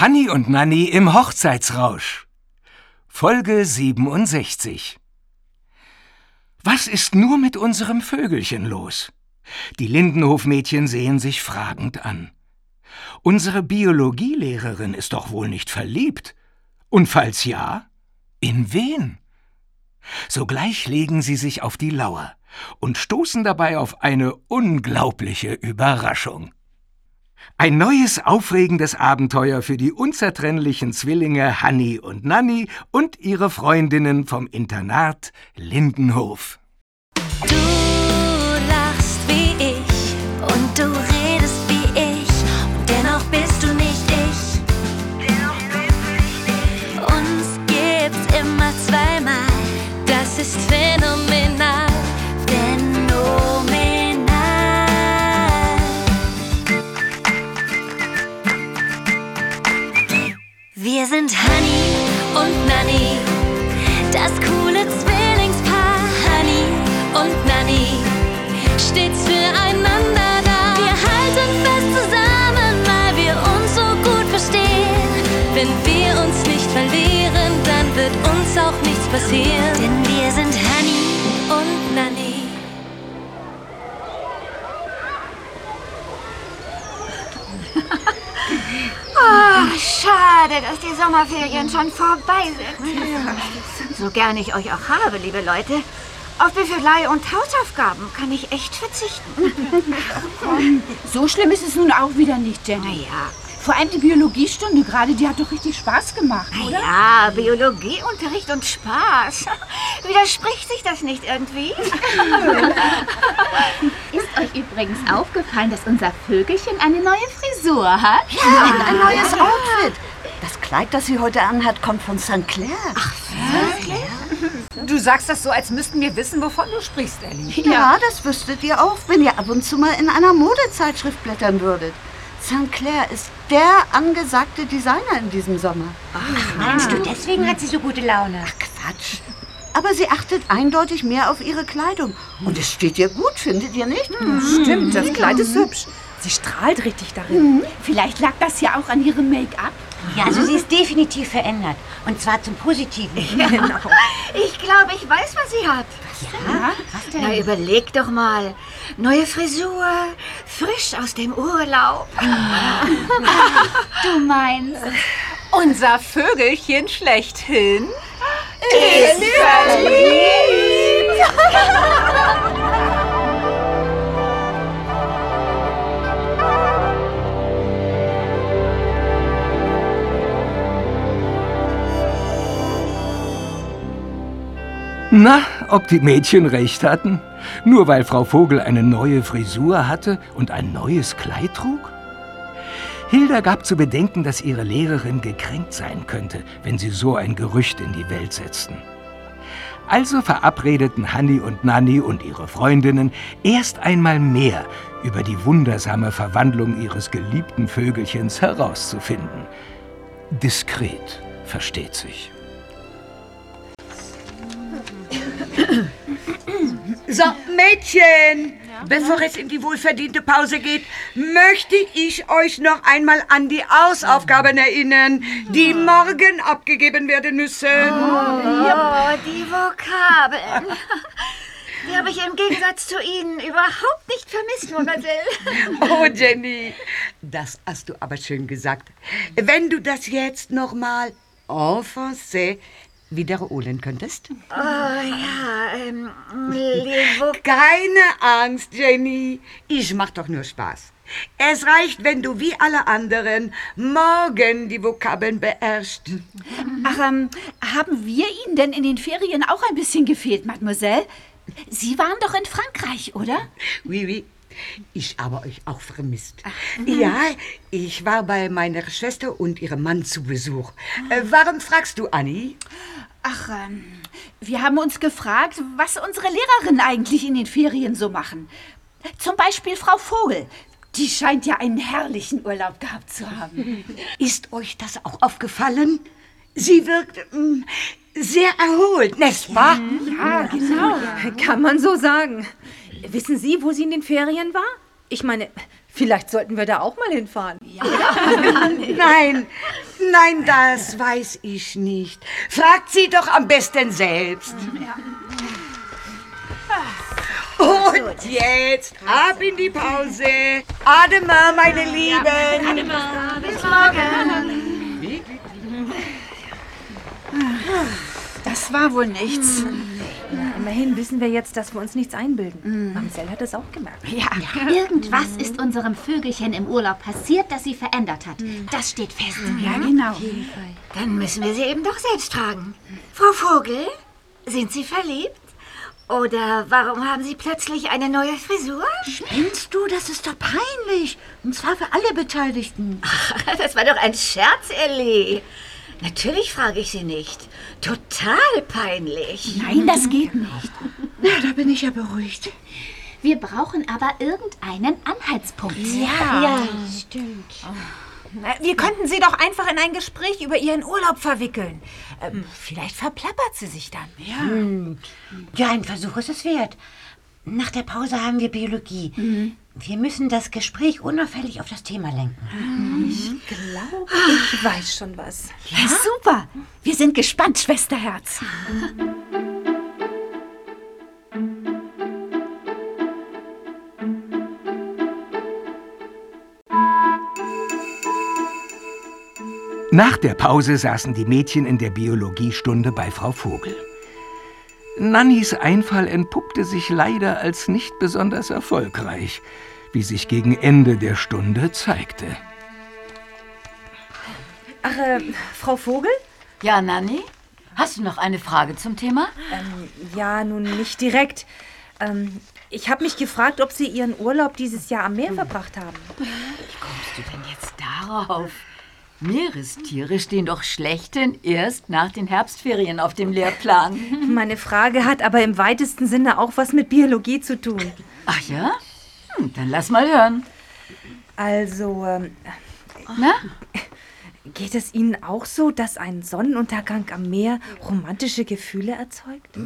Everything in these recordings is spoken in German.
Hanni und Nanni im Hochzeitsrausch. Folge 67. Was ist nur mit unserem Vögelchen los? Die Lindenhofmädchen sehen sich fragend an. Unsere Biologielehrerin ist doch wohl nicht verliebt. Und falls ja, in wen? Sogleich legen sie sich auf die Lauer und stoßen dabei auf eine unglaubliche Überraschung. Ein neues, aufregendes Abenteuer für die unzertrennlichen Zwillinge Hanni und Nanni und ihre Freundinnen vom Internat Lindenhof. Du lachst wie ich und du redest wie ich und dennoch bist du nicht ich. Uns gibt's immer zweimal, das ist phänomenal. Wir sind Honey und Nanny, das coole Zwillingspaar. Honey und Nanny, stets füreinander da. Wir halten fest zusammen, weil wir uns so gut verstehen. Wenn wir uns nicht verlieren, dann wird uns auch nichts passieren. Oh, schade, dass die Sommerferien schon vorbei sind. So gern ich euch auch habe, liebe Leute. Auf Büffelei und Hausaufgaben kann ich echt verzichten. So schlimm ist es nun auch wieder nicht, Jenny. Naja, Vor allem die Biologiestunde gerade, die hat doch richtig Spaß gemacht, oder? ja, Biologieunterricht und Spaß. Widerspricht sich das nicht irgendwie? Ist euch übrigens aufgefallen, dass unser Vögelchen eine neue Frisur hat? Ein, ein neues Outfit. Das Kleid, das sie heute anhat, kommt von St. Clair. Du sagst das so, als müssten wir wissen, wovon du sprichst, Ellie. Ja, das wüsstet ihr auch, wenn ihr ab und zu mal in einer Modezeitschrift blättern würdet. St. Clair ist der angesagte Designer in diesem Sommer. Meinst du, deswegen hat sie so gute Laune? Quatsch. Aber sie achtet eindeutig mehr auf ihre Kleidung. Und es steht ihr gut, findet ihr nicht? Stimmt, das Kleid ist hübsch. Sie strahlt richtig darin. Vielleicht lag das ja auch an ihrem Make-up. Ja, also sie ist definitiv verändert. Und zwar zum Positiven. Ich glaube, ich weiß, was sie hat. Ja? Was denn? Na, überleg doch mal. Neue Frisur, frisch aus dem Urlaub. Du meinst. Unser Vögelchen schlechthin. Na, ob die Mädchen recht hatten? Nur weil Frau Vogel eine neue Frisur hatte und ein neues Kleid trug? Hilda gab zu bedenken, dass ihre Lehrerin gekränkt sein könnte, wenn sie so ein Gerücht in die Welt setzten. Also verabredeten Hanni und Nanni und ihre Freundinnen erst einmal mehr über die wundersame Verwandlung ihres geliebten Vögelchens herauszufinden. Diskret, versteht sich. So, Mädchen, bevor es in die wohlverdiente Pause geht, möchte ich euch noch einmal an die Hausaufgaben erinnern, die morgen abgegeben werden müssen. Oh, die Vokabeln. Die habe ich im Gegensatz zu Ihnen überhaupt nicht vermisst, Mademoiselle. Oh, Jenny, das hast du aber schön gesagt. Wenn du das jetzt noch mal en français wiederholen könntest? Oh ja, ähm, Keine Angst, Jenny. Ich mach doch nur Spaß. Es reicht, wenn du wie alle anderen morgen die Vokabeln beherrschst. Ach, ähm, haben wir Ihnen denn in den Ferien auch ein bisschen gefehlt, Mademoiselle? Sie waren doch in Frankreich, oder? Oui, oui. Ich habe euch auch vermisst. Ja, ich war bei meiner Schwester und ihrem Mann zu Besuch. Äh, warum fragst du, Annie? Ach, ähm, wir haben uns gefragt, was unsere Lehrerinnen eigentlich in den Ferien so machen. Zum Beispiel Frau Vogel. Die scheint ja einen herrlichen Urlaub gehabt zu haben. Ist euch das auch aufgefallen? Sie wirkt mm, sehr erholt, nicht wahr? Ja, genau. Kann man so sagen. Wissen Sie, wo sie in den Ferien war? Ich meine, vielleicht sollten wir da auch mal hinfahren. Nein, Nein, das weiß ich nicht. Fragt sie doch am besten selbst. Und jetzt ab in die Pause. Adema, meine Lieben. Bis morgen. Das war wohl nichts. Immerhin wissen wir jetzt, dass wir uns nichts einbilden. Mamsell hat es auch gemerkt. Ja. Irgendwas ist unserem Vögelchen im Urlaub passiert, das sie verändert hat. Das steht fest. Ja, genau. Dann müssen wir sie eben doch selbst fragen. Frau Vogel, sind Sie verliebt? Oder warum haben Sie plötzlich eine neue Frisur? Spinnst du? Das ist doch peinlich. Und zwar für alle Beteiligten. Das war doch ein Scherz, Ellie. Natürlich frage ich Sie nicht. Total peinlich. Nein, das geht nicht. Na, da bin ich ja beruhigt. Wir brauchen aber irgendeinen Anhaltspunkt. Ja, stimmt. Na, Wir könnten sie doch einfach in ein Gespräch über ihren Urlaub verwickeln. Ähm, vielleicht verplappert sie sich dann. Ja, ein Versuch ist es wert. Nach der Pause haben wir Biologie. Wir müssen das Gespräch unauffällig auf das Thema lenken. Ich weiß schon was. Ja, super. Wir sind gespannt, Schwesterherz. Nach der Pause saßen die Mädchen in der Biologiestunde bei Frau Vogel. Nannys Einfall entpuppte sich leider als nicht besonders erfolgreich, wie sich gegen Ende der Stunde zeigte. Ach, äh, Frau Vogel? Ja, Nanni? Hast du noch eine Frage zum Thema? Ähm, ja, nun nicht direkt. Ähm, ich habe mich gefragt, ob Sie Ihren Urlaub dieses Jahr am Meer verbracht haben. Kommst du denn jetzt darauf? Meerestiere stehen doch schlechthin erst nach den Herbstferien auf dem Lehrplan. Meine Frage hat aber im weitesten Sinne auch was mit Biologie zu tun. Ach ja? Hm, dann lass mal hören. Also, ähm, Na? geht es Ihnen auch so, dass ein Sonnenuntergang am Meer romantische Gefühle erzeugt?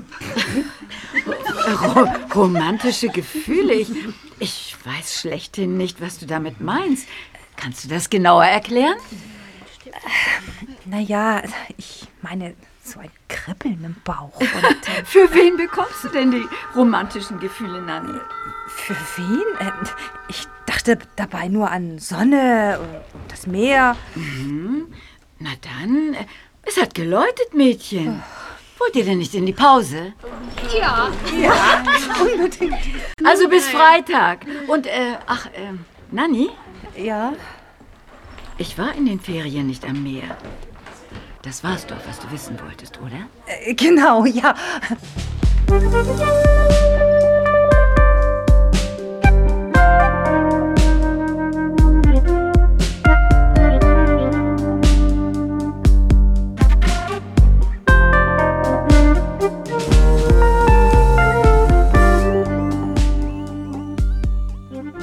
Ro romantische Gefühle? Ich, ich weiß schlechthin nicht, was du damit meinst. Kannst du das genauer erklären? Naja, ich meine, so ein Kribbeln im Bauch. Und, äh, Für wen bekommst du denn die romantischen Gefühle, Nanni? für wen? Äh, ich dachte dabei nur an Sonne und das Meer. Na dann, äh, es hat geläutet, Mädchen. Wollt ihr denn nicht in die Pause? Ja. Ja, unbedingt. Also bis Freitag. Und, äh, ach, ähm, Nanni, Ja, ich war in den Ferien nicht am Meer. Das war's doch, was du wissen wolltest, oder? äh, genau, ja.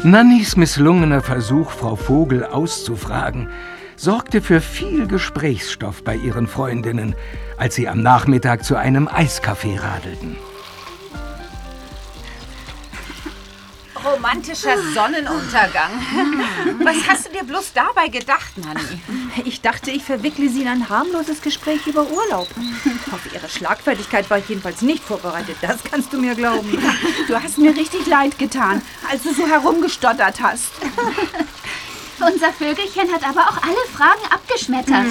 Nannys misslungener Versuch, Frau Vogel auszufragen, sorgte für viel Gesprächsstoff bei ihren Freundinnen, als sie am Nachmittag zu einem Eiskaffee radelten. Romantischer Sonnenuntergang. Was hast du dir bloß dabei gedacht, Nanni? Ich dachte, ich verwickle Sie in ein harmloses Gespräch über Urlaub. Auf Ihre Schlagfertigkeit war ich jedenfalls nicht vorbereitet. Das kannst du mir glauben. Du hast mir richtig leid getan, als du so herumgestottert hast. Unser Vögelchen hat aber auch alle Fragen abgeschmettert.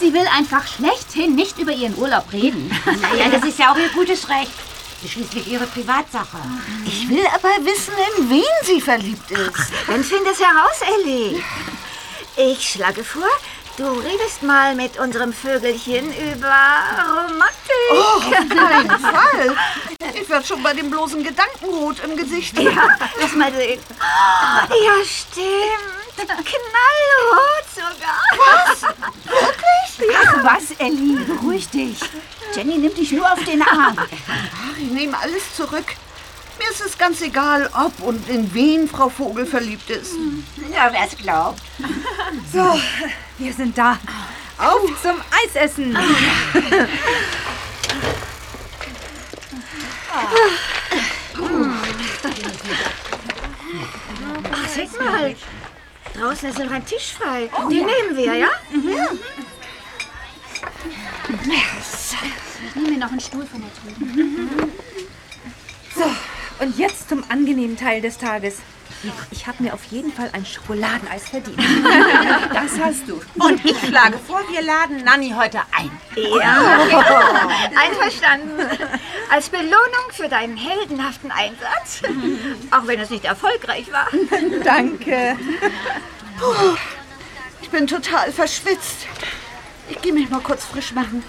Sie will einfach schlechthin nicht über ihren Urlaub reden. Naja, das ist ja auch ihr gutes Recht. Ist schließlich ihre Privatsache. Ich will aber wissen, in wen sie verliebt ist. Dann find es heraus, Ellie. Ich schlage vor, du redest mal mit unserem Vögelchen über Romantik. Auf keinen Fall. Ich werde schon bei dem bloßen Gedanken rot im Gesicht. Ja, lass mal sehen. Ja, stimmt. Knallrot sogar. Was? Ach was, Ellie, beruhig dich. Jenny nimmt dich nur auf den Arm. Ach, ich nehme alles zurück. Mir ist es ganz egal, ob und in wen Frau Vogel verliebt ist. Ja, wer es glaubt. So, wir sind da. Auf zum Eisessen. Ach, seht mal. Draußen ist noch ein Tisch frei. Den nehmen wir, ja? Einen Stuhl von der drüben. So, und jetzt zum angenehmen Teil des Tages. Ich habe mir auf jeden Fall ein Schokoladeneis verdient. Das hast du. Und ich schlage vor, wir laden Nanni heute ein. Einverstanden. Als Belohnung für deinen heldenhaften Einsatz. Auch wenn es nicht erfolgreich war. Danke. Puh, ich bin total verschwitzt. Ich gehe mich mal kurz frisch machen.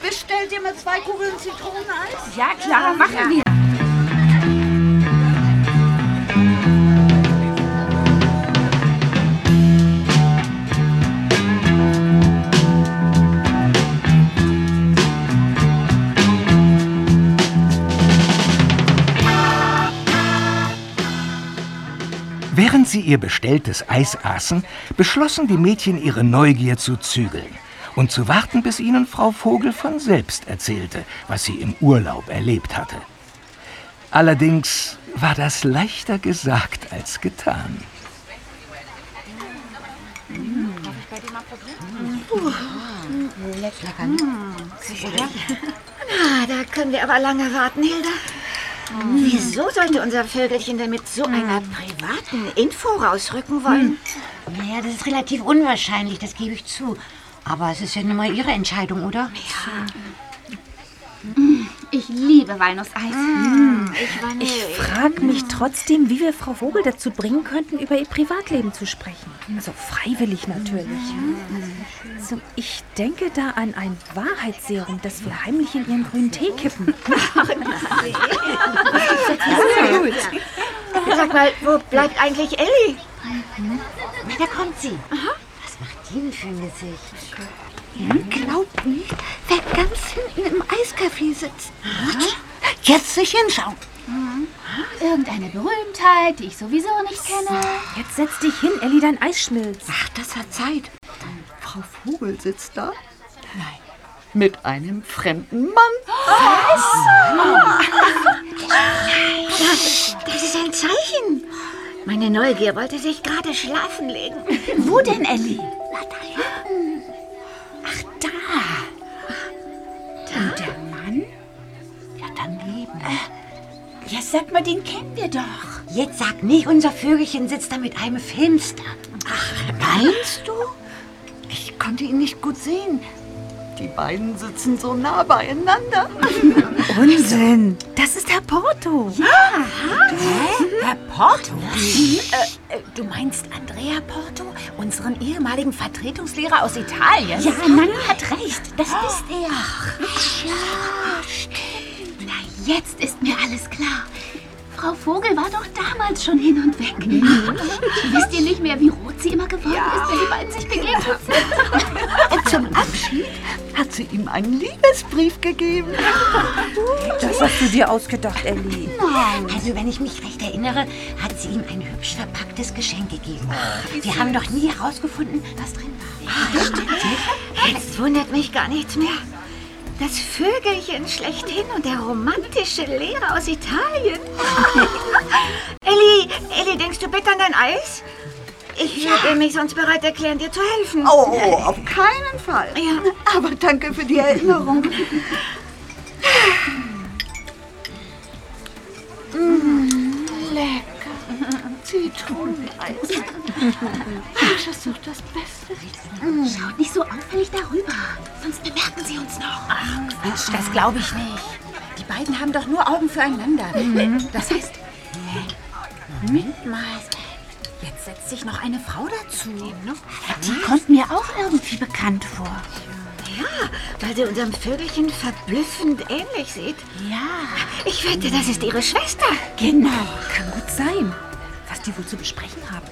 Bestellt ihr mir zwei Kugeln Zitroneneis? Ja, klar, machen wir. Sie ihr bestelltes Eis aßen, beschlossen die Mädchen ihre Neugier zu zügeln und zu warten, bis ihnen Frau Vogel von selbst erzählte, was sie im Urlaub erlebt hatte. Allerdings war das leichter gesagt als getan. Ah, da können wir aber lange warten, Hilda. Wieso sollte unser Vögelchen denn mit so einer privaten Info rausrücken wollen? Naja, das ist relativ unwahrscheinlich, das gebe ich zu. Aber es ist ja nun mal Ihre Entscheidung, oder? Ich liebe Walnusseis. Ich war Ich frage mich trotzdem, wie wir Frau Vogel dazu bringen könnten, über ihr Privatleben zu sprechen. Also freiwillig natürlich. Also ich denke da an ein Wahrheitsserum, das wir heimlich in ihren grünen Tee kippen. Sag mal, wo bleibt eigentlich Ellie? Na, da kommt sie. Was macht die denn für ein Gesicht? Glaubt nicht, wer ganz hinten im Eiscafé sitzt. Jetzt sich hinschauen. Irgendeine Berühmtheit, die ich sowieso nicht kenne. Jetzt setz dich hin, Elli, dein Eis schmilzt. Ach, das hat Zeit. Frau Vogel sitzt da. Nein. Mit einem fremden Mann. Das, das ist ein Zeichen. Meine Neugier wollte sich gerade schlafen legen. Wo denn, Elli? Und der Mann? Ja, daneben. Ja, sag mal, den kennen wir doch. Jetzt sag nicht, unser Vögelchen sitzt da mit einem Finster. Meinst du? Ich konnte ihn nicht gut sehen. Die beiden sitzen so nah beieinander. Unsinn! Das ist Herr Porto. Herr Porto? Äh, äh, du meinst Andrea Porto, unseren ehemaligen Vertretungslehrer aus Italien? Ja, Nanni hat recht. Das ist er. Na, jetzt ist mir alles klar. Frau Vogel war doch damals schon hin und weg. Wisst ihr nicht mehr, wie rot sie immer geworden ist, wenn die beiden sich begegnet sind? Zum Abschied hat sie ihm einen Liebesbrief gegeben. Das hast du dir ausgedacht, Elli. Also, wenn ich mich recht erinnere, hat sie ihm ein hübsch verpacktes Geschenk gegeben. Wir haben doch nie herausgefunden, was drin war. Jetzt wundert mich gar nichts mehr. Das Vögelchen schlechthin und der romantische Lehrer aus Italien. Elli, Elli, denkst du bitte an dein Eis? Ich würde mich sonst bereit erklären, dir zu helfen. Oh, auf keinen Fall. Ja. Aber danke für die Erinnerung. Mm, lecker. Zitroneneis. Ach, das ist doch das Beste. Schaut nicht so auffällig darüber, sonst bemerken sie uns noch. Quatsch, das glaube ich nicht. Die beiden haben doch nur Augen füreinander. Das heißt, mal. Jetzt setzt sich noch eine Frau dazu. Die kommt mir auch irgendwie bekannt vor. Ja, weil sie unserem Vögelchen verblüffend ähnlich sieht. Ja. Ich wette, das ist ihre Schwester. Genau. Kann gut sein. Was die wohl zu besprechen haben.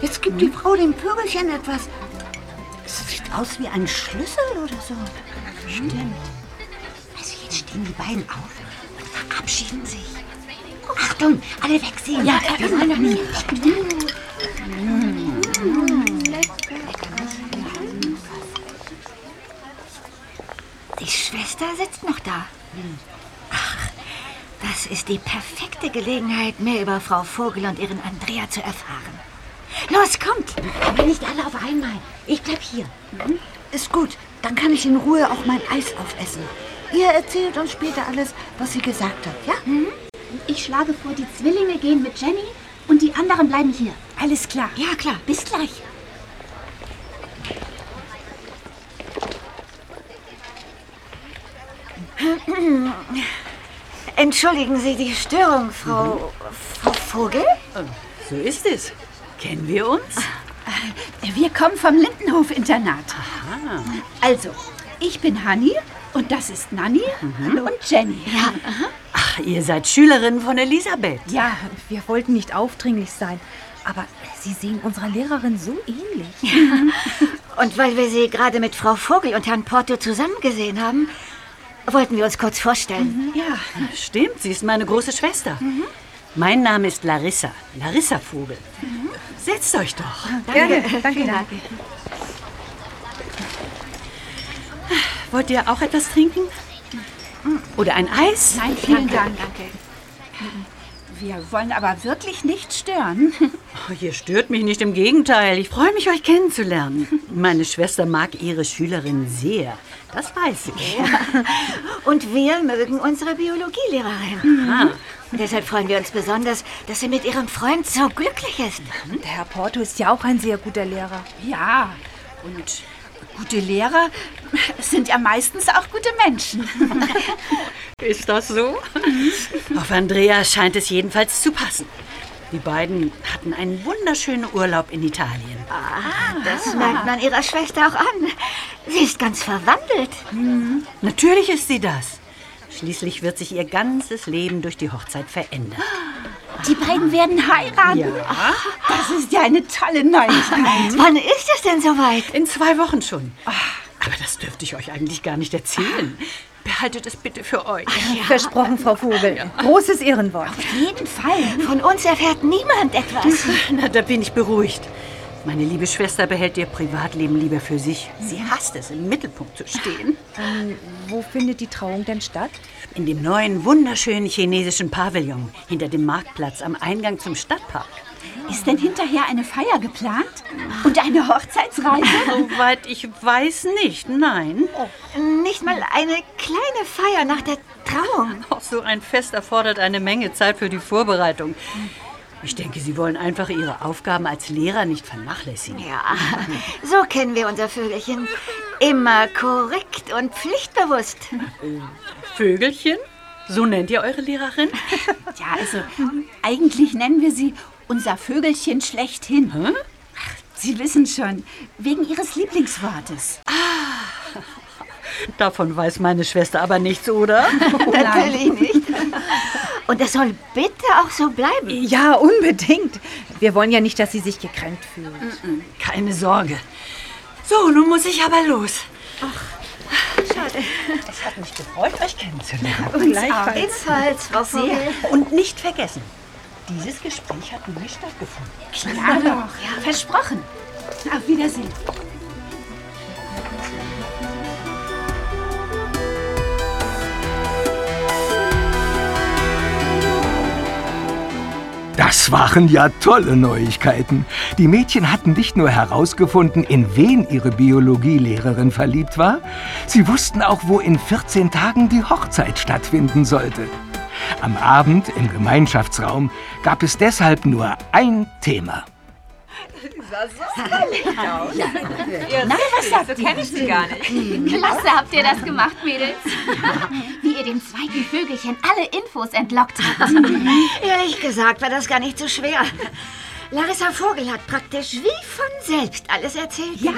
Jetzt gibt die Frau dem Vögelchen etwas. Es sieht aus wie ein Schlüssel oder so. Stimmt. Also, jetzt stehen die beiden auf und verabschieden sich. Achtung, alle wegsehen. Ja, wir wollen doch nicht. Die Schwester sitzt noch da. Ach, das ist die perfekte Gelegenheit, mehr über Frau Vogel und ihren Andrea zu erfahren. Los, kommt! Aber nicht alle auf einmal. Ich bleib hier. Ist gut, dann kann ich in Ruhe auch mein Eis aufessen. Ihr erzählt uns später alles, was sie gesagt hat, ja? Ich schlage vor, die Zwillinge gehen mit Jenny und die anderen bleiben hier. Alles klar. Ja, klar. Bis gleich. Entschuldigen Sie die Störung, Frau, Frau Vogel? So ist es. Kennen wir uns? Wir kommen vom Lindenhof-Internat. Also, ich bin Hanni und das ist Nanni und Jenny. Ja, Ach, ihr seid Schülerin von Elisabeth. Ja, wir wollten nicht aufdringlich sein, aber Sie sehen unserer Lehrerin so ähnlich. Und weil wir Sie gerade mit Frau Vogel und Herrn Porto zusammen gesehen haben, wollten wir uns kurz vorstellen. Ja, stimmt. Sie ist meine große Schwester. Mein Name ist Larissa. Larissa Vogel. Setzt euch doch. Gerne, danke, danke. Wollt ihr auch etwas trinken? Oder ein Eis? Nein, vielen Dank. Danke. Wir wollen aber wirklich nicht stören. Oh, ihr stört mich nicht, im Gegenteil. Ich freue mich, euch kennenzulernen. Meine Schwester mag ihre Schülerin sehr. Das weiß ich. Und wir mögen unsere Biologielehrerin. Ah, Und deshalb freuen wir uns besonders, dass sie mit ihrem Freund so glücklich ist. Der Herr Porto ist ja auch ein sehr guter Lehrer. Ja, und gute Lehrer sind ja meistens auch gute Menschen. ist das so? Auf Andrea scheint es jedenfalls zu passen. Die beiden hatten einen wunderschönen Urlaub in Italien. Das merkt man ihrer Schwester auch an. Sie ist ganz verwandelt. Natürlich ist sie das. Schließlich wird sich ihr ganzes Leben durch die Hochzeit verändern. Die beiden werden heiraten. Ja. Das ist ja eine tolle Neuigkeit. Wann ist es denn soweit? In zwei Wochen schon. Aber das dürfte ich euch eigentlich gar nicht erzählen. Behaltet es bitte für euch. Versprochen, Frau Vogel. Großes Ehrenwort. Auf jeden Fall. Von uns erfährt niemand etwas. Na, da bin ich beruhigt. Meine liebe Schwester behält ihr Privatleben lieber für sich. Sie hasst es, im Mittelpunkt zu stehen. Wo findet die Trauung denn statt? In dem neuen, wunderschönen chinesischen Pavillon hinter dem Marktplatz am Eingang zum Stadtpark. Ist denn hinterher eine Feier geplant? Und eine Hochzeitsreise? Soweit ich weiß nicht, nein. Nicht mal eine kleine Feier nach der Trauung. Auch so ein Fest erfordert eine Menge Zeit für die Vorbereitung. Ich denke, Sie wollen einfach Ihre Aufgaben als Lehrer nicht vernachlässigen. Ja, so kennen wir unser Vögelchen. Immer korrekt und pflichtbewusst. Vögelchen? So nennt ihr eure Lehrerin? Ja, also eigentlich nennen wir sie unser Vögelchen schlechthin. Ach, Sie wissen schon, wegen Ihres Lieblingswortes. Davon weiß meine Schwester aber nichts, oder? Natürlich nicht. Und das soll bitte auch so bleiben. Ja, unbedingt. Wir wollen ja nicht, dass sie sich gekränkt fühlt. Keine Sorge. So, nun muss ich aber los. Schade. Es hat mich gefreut, euch kennenzulernen. Ebenfalls, Frau Vogel. Und nicht vergessen, dieses Gespräch hat nie stattgefunden. Klar doch. Ja, versprochen. Auf Wiedersehen. Das waren ja tolle Neuigkeiten. Die Mädchen hatten nicht nur herausgefunden, in wen ihre Biologielehrerin verliebt war, sie wussten auch, wo in 14 Tagen die Hochzeit stattfinden sollte. Am Abend im Gemeinschaftsraum gab es deshalb nur ein Thema. Na, was sagt So kenne ich sie gar nicht. Klasse habt ihr das gemacht, Mädels. Wie ihr dem zweiten Vögelchen alle Infos entlockt habt. Ehrlich gesagt war das gar nicht so schwer. Larissa Vogel hat praktisch wie von selbst alles erzählt. Ja.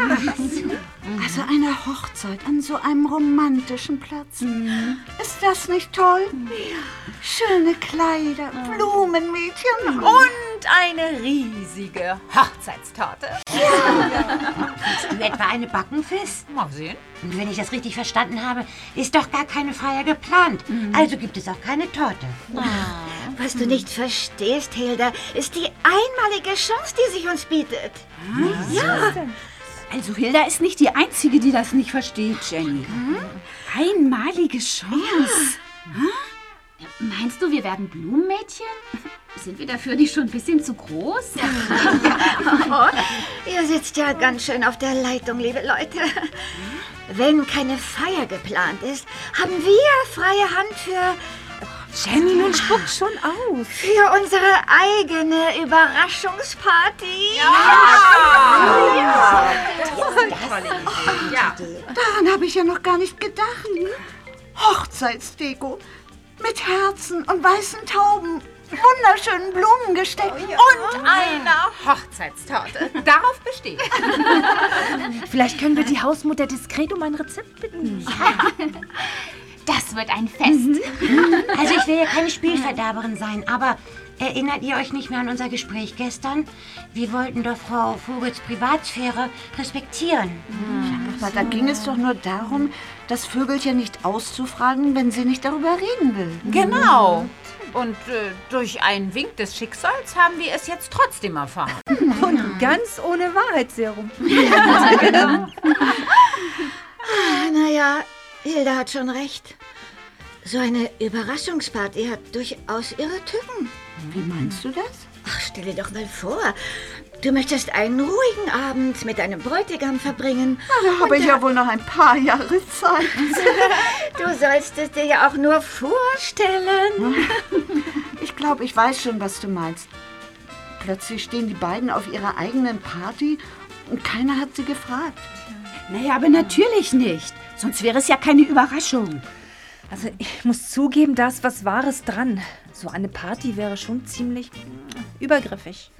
Also eine Hochzeit an so einem romantischen Platz. Ist das nicht toll? Schöne Kleider, Blumenmädchen Und eine riesige Hochzeitstorte. Hast du etwa eine Backenfest? Mal sehen. Und wenn ich das richtig verstanden habe, ist doch gar keine Feier geplant. Also gibt es auch keine Torte. Was du nicht verstehst, Hilda, ist die einmalige Chance, die sich uns bietet. Ja. Also Hilda ist nicht die Einzige, die das nicht versteht, Jenny. Einmalige Chance. Meinst du, wir werden Blumenmädchen? Sind wir dafür nicht schon ein bisschen zu groß? Oh, ihr sitzt ja ganz schön auf der Leitung, liebe Leute. Wenn keine Feier geplant ist, haben wir freie Hand für Jenny, nun spuckt schon aus. Für unsere eigene Überraschungsparty. Daran habe ich ja noch gar nicht gedacht. Hochzeitsdeko mit Herzen und weißen Tauben, wunderschönen Blumen gesteckt und Einer Hochzeitstorte. Darauf bestehe ich. Vielleicht können wir die Hausmutter diskret um ein Rezept bitten. Das wird ein Fest. Also ich will ja keine Spielverderberin sein, aber erinnert ihr euch nicht mehr an unser Gespräch gestern? Wir wollten doch Frau Vogels Privatsphäre respektieren. Aber da ging es doch nur darum, das Vögelchen nicht auszufragen, wenn sie nicht darüber reden will. Genau. Und äh, durch einen Wink des Schicksals haben wir es jetzt trotzdem erfahren. Und ganz ohne Wahrheitsserum. Naja, Hilda hat schon recht. So eine Überraschungsparty hat durchaus ihre Tücken. Wie meinst du das? Ach, stell dir doch mal vor, du möchtest einen ruhigen Abend mit deinem Bräutigam verbringen. Da habe ich ja wohl noch ein paar Jahre Zeit. Du sollst es dir ja auch nur vorstellen. Ich glaube, ich weiß schon, was du meinst. Plötzlich stehen die beiden auf ihrer eigenen Party und keiner hat sie gefragt. Naja, aber natürlich nicht. Sonst wäre es ja keine Überraschung. Also ich muss zugeben, da ist was Wahres dran. So eine Party wäre schon ziemlich übergriffig.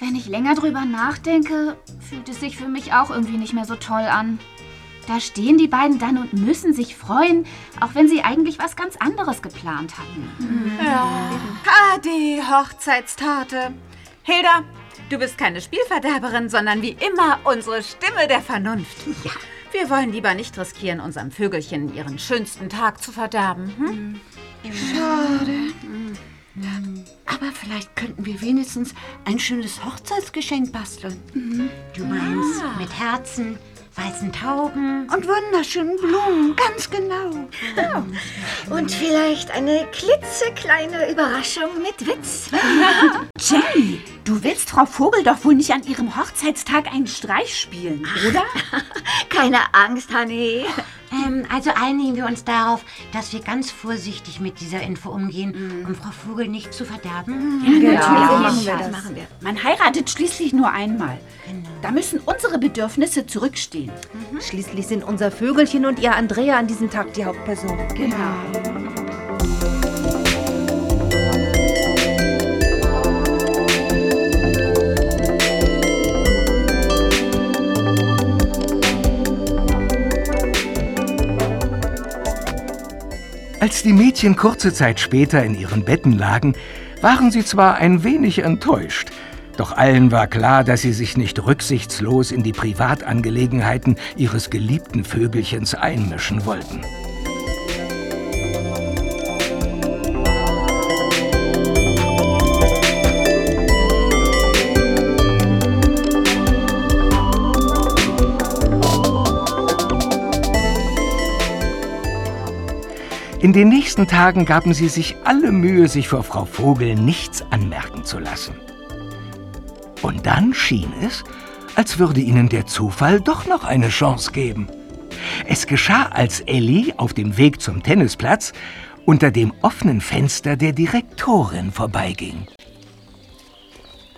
Wenn ich länger drüber nachdenke, fühlt es sich für mich auch irgendwie nicht mehr so toll an. Da stehen die beiden dann und müssen sich freuen, auch wenn sie eigentlich was ganz anderes geplant hatten. Ah, die Hochzeitstorte. Hilda, du bist keine Spielverderberin, sondern wie immer unsere Stimme der Vernunft. Ja. Wir wollen lieber nicht riskieren, unserem Vögelchen ihren schönsten Tag zu verderben. Hm? Aber vielleicht könnten wir wenigstens ein schönes Hochzeitsgeschenk basteln. Du meinst mit Herzen, weißen Tauben. Und wunderschönen Blumen, ganz genau. Und vielleicht eine klitzekleine Überraschung mit Witz. Jenny, du willst Frau Vogel doch wohl nicht an ihrem Hochzeitstag einen Streich spielen, oder? Keine Angst, Honey. Ähm, also einigen wir uns darauf, dass wir ganz vorsichtig mit dieser Info umgehen, um Frau Vogel nicht zu verderben. natürlich. machen wir das. machen wir. Man heiratet schließlich nur einmal. Da müssen unsere Bedürfnisse zurückstehen. Schließlich sind unser Vögelchen und ihr Andrea an diesem Tag die Hauptperson. Genau. Als die Mädchen kurze Zeit später in ihren Betten lagen, waren sie zwar ein wenig enttäuscht, doch allen war klar, dass sie sich nicht rücksichtslos in die Privatangelegenheiten ihres geliebten Vögelchens einmischen wollten. In den nächsten Tagen gaben sie sich alle Mühe, sich vor Frau Vogel nichts anmerken zu lassen. Und dann schien es, als würde ihnen der Zufall doch noch eine Chance geben. Es geschah, als Ellie auf dem Weg zum Tennisplatz unter dem offenen Fenster der Direktorin vorbeiging.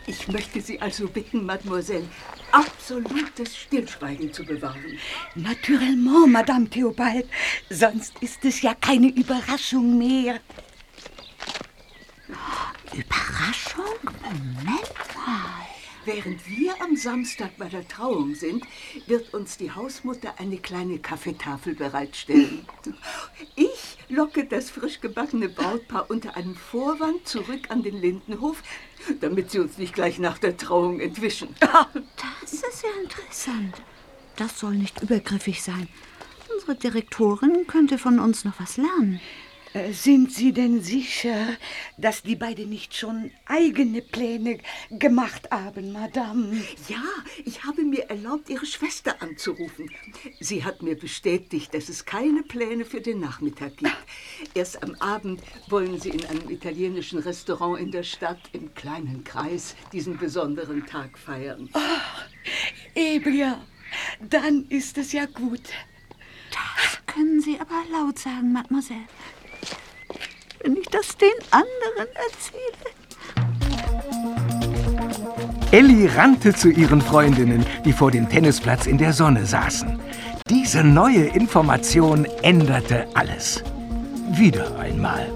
Ich möchte Sie also bitten, Mademoiselle, absolutes Stillschweigen zu bewahren. Naturellement, Madame Theobald. Sonst ist es ja keine Überraschung mehr. Überraschung? Moment mal. Während wir am Samstag bei der Trauung sind, wird uns die Hausmutter eine kleine Kaffeetafel bereitstellen. Ich locke das frisch gebackene Brautpaar unter einem Vorwand zurück an den Lindenhof, damit sie uns nicht gleich nach der Trauung entwischen. Das ist ja interessant. Das soll nicht übergriffig sein. Unsere Direktorin könnte von uns noch was lernen. Sind Sie denn sicher, dass die beiden nicht schon eigene Pläne gemacht haben, Madame? Ja, ich habe mir erlaubt, Ihre Schwester anzurufen. Sie hat mir bestätigt, dass es keine Pläne für den Nachmittag gibt. Erst am Abend wollen Sie in einem italienischen Restaurant in der Stadt im kleinen Kreis diesen besonderen Tag feiern. Eh bien, dann ist es ja gut. Das können Sie aber laut sagen, Mademoiselle. Wenn ich das den anderen erzähle. Elli rannte zu ihren Freundinnen, die vor dem Tennisplatz in der Sonne saßen. Diese neue Information änderte alles. Wieder einmal.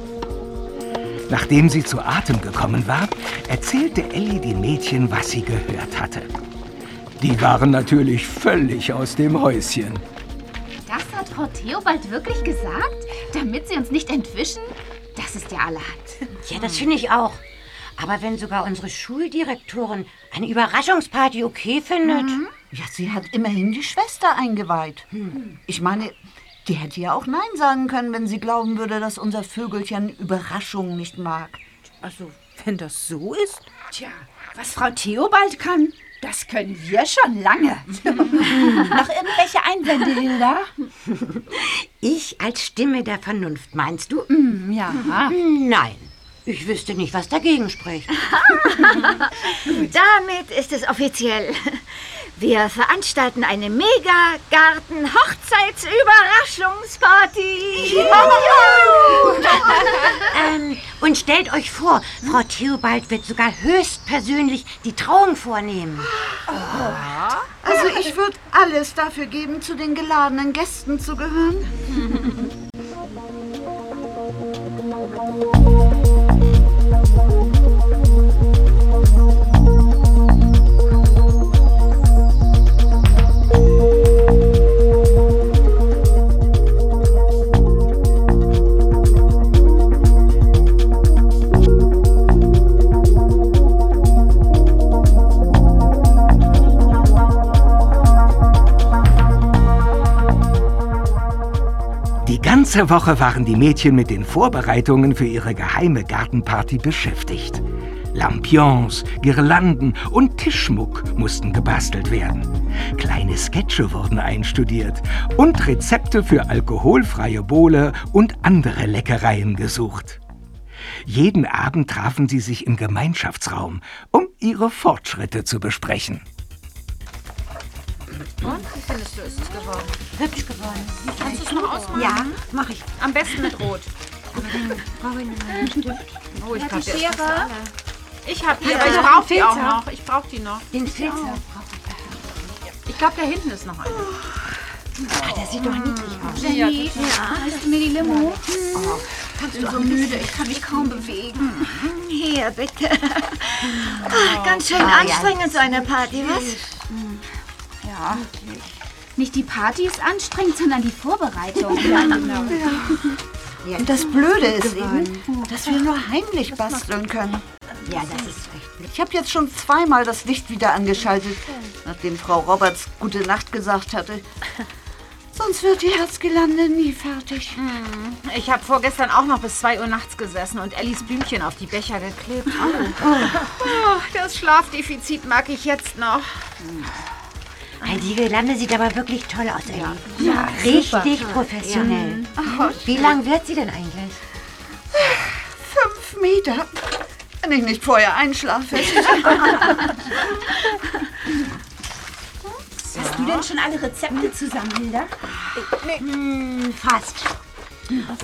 Nachdem sie zu Atem gekommen war, erzählte Elli den Mädchen, was sie gehört hatte. Die waren natürlich völlig aus dem Häuschen. Frau Theobald wirklich gesagt? Damit sie uns nicht entwischen? Das ist ja allerhand. Ja, das finde ich auch. Aber wenn sogar unsere Schuldirektorin eine Überraschungsparty okay findet. Ja, sie hat immerhin die Schwester eingeweiht. Ich meine, die hätte ja auch Nein sagen können, wenn sie glauben würde, dass unser Vögelchen Überraschungen nicht mag. Also, wenn das so ist? Tja, was Frau Theobald kann, das können wir schon lange. Noch irgendwelche Einwände, Hilda? Ich als Stimme der Vernunft, meinst du? ja. Nein. Ich wüsste nicht, was dagegen spricht. Damit ist es offiziell. Wir veranstalten eine Mega-Garten-Hochzeits-Überraschungsparty. ähm, und stellt euch vor, Frau Theobald wird sogar höchstpersönlich die Trauung vornehmen. Also ich würde alles dafür geben, zu den geladenen Gästen zu gehören. ganze Woche waren die Mädchen mit den Vorbereitungen für ihre geheime Gartenparty beschäftigt. Lampions, Girlanden und Tischschmuck mussten gebastelt werden. Kleine Sketche wurden einstudiert und Rezepte für alkoholfreie Bowle und andere Leckereien gesucht. Jeden Abend trafen sie sich im Gemeinschaftsraum, um ihre Fortschritte zu besprechen. Und wie findest du, ist es geworden? Hübsch geworden. Kannst du es noch ausmalen? Ja, mach ich. Am besten mit Rot. Brauche ich noch einen Stift? Oh, ich glaube, die Schere? Ich hab die, Ja, aber ich brauche die auch noch. Ich brauche die noch. Den Filzer. Ich glaube, da hinten ist noch einer. Ah, der sieht doch niedlich aus. Jenny, Ja, hast du mir die Limo? Ich bin so müde, ich kann mich kaum bewegen. Hier, bitte. Ah, ganz schön Ah, ja. anstrengend, so eine Party, was? Ja. Nicht die Party ist anstrengend, sondern die Vorbereitung. Ja, genau. Und das Blöde ist eben, dass wir nur heimlich basteln können. Ja, das ist recht. Ich habe jetzt schon zweimal das Licht wieder angeschaltet, nachdem Frau Roberts gute Nacht gesagt hatte. Sonst wird die Herzgelande nie fertig. Ich habe vorgestern auch noch bis 2 Uhr nachts gesessen und Ellis Blümchen auf die Becher geklebt. Oh, das Schlafdefizit mag ich jetzt noch. Die Girlande sieht aber wirklich toll aus, Ellie. Ja, Richtig super. professionell. Ja. Wie lang wird sie denn eigentlich? Fünf Meter. Wenn ich nicht vorher einschlafe. Hast du denn schon alle Rezepte zusammen, Hilda? Hm, fast.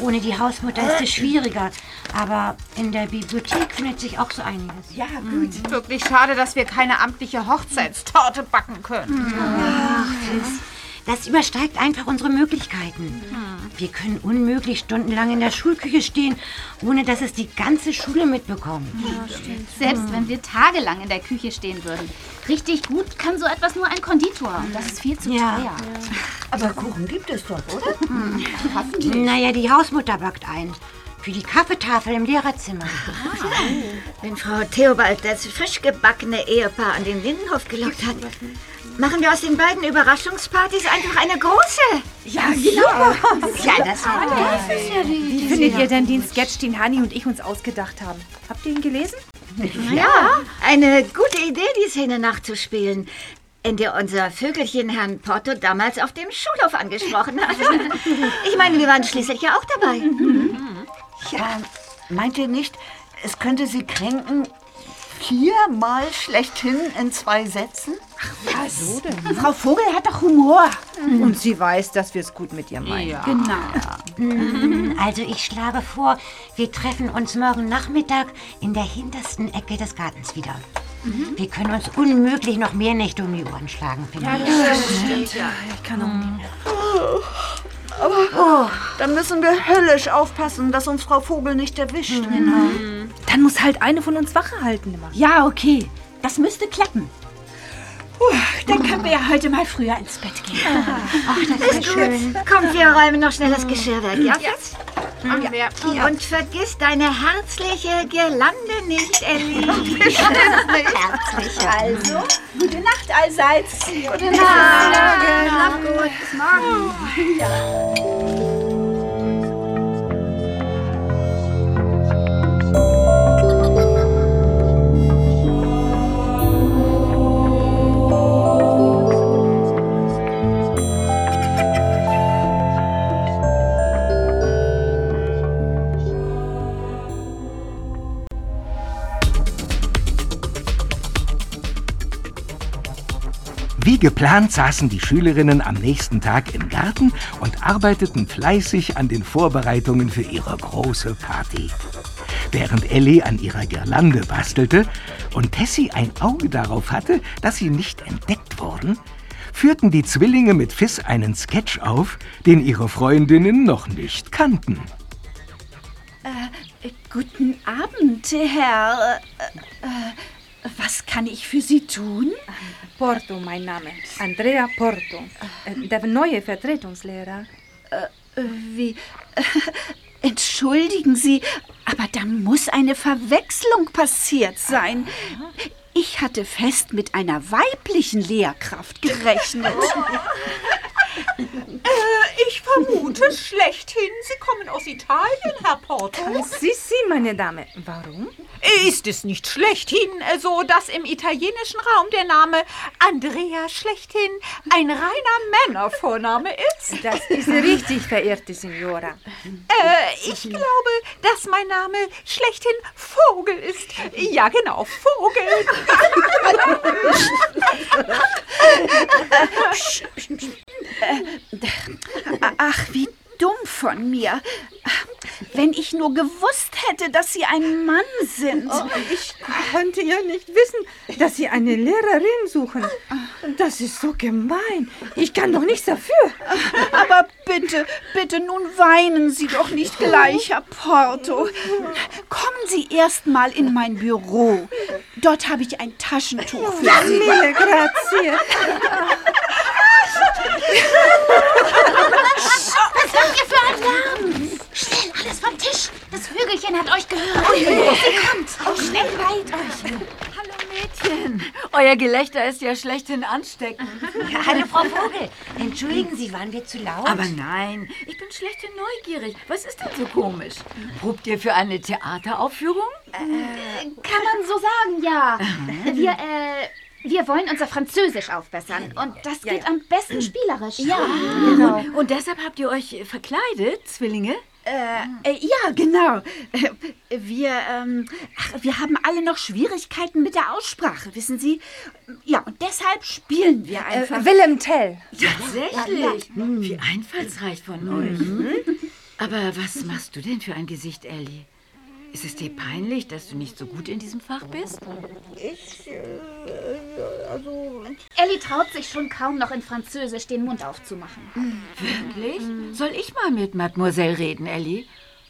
Ohne die Hausmutter ist es schwieriger. Aber in der Bibliothek findet sich auch so einiges. Ja, gut. Wirklich schade, dass wir keine amtliche Hochzeitstorte backen können. Ach, das, das übersteigt einfach unsere Möglichkeiten. Wir können unmöglich stundenlang in der Schulküche stehen, ohne dass es die ganze Schule mitbekommt. Selbst wenn wir tagelang in der Küche stehen würden. Richtig gut kann so etwas nur ein Konditor. Und das ist viel zu Ja. teuer. Aber Kuchen gibt es doch, oder? Naja, die Hausmutter backt ein. Für die Kaffeetafel im Lehrerzimmer. Wenn Frau Theobald das frisch gebackene Ehepaar an den Lindenhof gelockt hat, machen wir aus den beiden Überraschungspartys einfach eine große. Ja, genau. Ja, das war Wie findet ihr denn den Sketch, den Hanni und ich uns ausgedacht haben? Habt ihr ihn gelesen? Ja, eine gute Idee, die Szene nachzuspielen, in der unser Vögelchen Herrn Porto damals auf dem Schulhof angesprochen hat. Ich meine, wir waren schließlich ja auch dabei. Ja, meint ihr nicht, es könnte sie kränken, viermal schlechthin in zwei Sätzen? Was? Frau Vogel hat doch Humor. Und sie weiß, dass wir es gut mit ihr meinen. Genau. Also ich schlage vor, wir treffen uns morgen Nachmittag in der hintersten Ecke des Gartens wieder. Wir können uns unmöglich noch mehr Nächte um die Ohren schlagen, finde ich. Ich kann auch nicht. Oh, dann müssen wir höllisch aufpassen, dass uns Frau Vogel nicht erwischt. Dann muss halt eine von uns Wache halten immer. Ja, okay. Das müsste klappen. Puh, dann können wir ja heute mal früher ins Bett gehen. Ist gut. Kommt, wir räumen noch schnell das Geschirr weg, ja? Fritz? Ja. Und vergiss deine herzliche Girlande nicht, Ellie. Also, gute Nacht allseits. Gute Nacht. gut. Bis morgen. Wie geplant saßen die Schülerinnen am nächsten Tag im Garten und arbeiteten fleißig an den Vorbereitungen für ihre große Party. Während Ellie an ihrer Girlande bastelte und Tessie ein Auge darauf hatte, dass sie nicht entdeckt wurden, führten die Zwillinge mit Fiss einen Sketch auf, den ihre Freundinnen noch nicht kannten. Guten Abend, Herr. Äh, äh, was kann ich für Sie tun? Porto, mein Name. Andrea Porto. Äh, Der neue Vertretungslehrer. Äh, Wie? Entschuldigen Sie, aber da muss eine Verwechslung passiert sein. Ich hatte fest mit einer weiblichen Lehrkraft gerechnet. Ich vermute schlechthin, Sie kommen aus Italien, Herr Porto. Sie, Sie, meine Dame. Warum? Ist es nicht schlechthin so, dass im italienischen Raum der Name Andrea schlechthin ein reiner Männervorname ist? Das ist richtig, verehrte Signora. Äh, ich glaube, dass mein Name schlechthin Vogel ist. Ja, genau, Vogel. Ach, wie dumm von mir. Wenn ich nur gewusst hätte, dass Sie ein Mann sind. Ich konnte ja nicht wissen, dass Sie eine Lehrerin suchen. Das ist so gemein. Ich kann doch nichts dafür. Aber bitte, bitte, nun weinen Sie doch nicht gleich, Herr Porto. Kommen Sie erst mal in mein Büro. Dort habe ich ein Taschentuch für Sie. Mille grazie. Was habt ihr für einen Lärm? Schnell, alles vom Tisch. Das Vögelchen hat euch gehört. Sie kommt. Schnell weit euch. Hallo Mädchen. Euer Gelächter ist ja schlechthin ansteckend. Ja, hallo, Frau Vogel. Entschuldigen Sie, waren wir zu laut? Aber nein, ich bin schlechthin neugierig. Was ist denn so komisch? Probt ihr für eine Theateraufführung? Kann man so sagen, ja. Wir, äh, wir wollen unser Französisch aufbessern. Und das geht am besten spielerisch. Ja, Genau. Und deshalb habt ihr euch verkleidet, Zwillinge? Äh, ja, genau. Äh, Wir, ähm, ach, wir haben alle noch Schwierigkeiten mit der Aussprache, wissen Sie? Ja, und deshalb spielen wir einfach. Äh, Willem Tell. Tatsächlich? Wie einfallsreich von euch. Aber was machst du denn für ein Gesicht, Ellie? Ist es dir peinlich, dass du nicht so gut in diesem Fach bist? Ellie traut sich schon kaum noch in Französisch den Mund aufzumachen. Wirklich? Soll ich mal mit Mademoiselle reden, Ellie?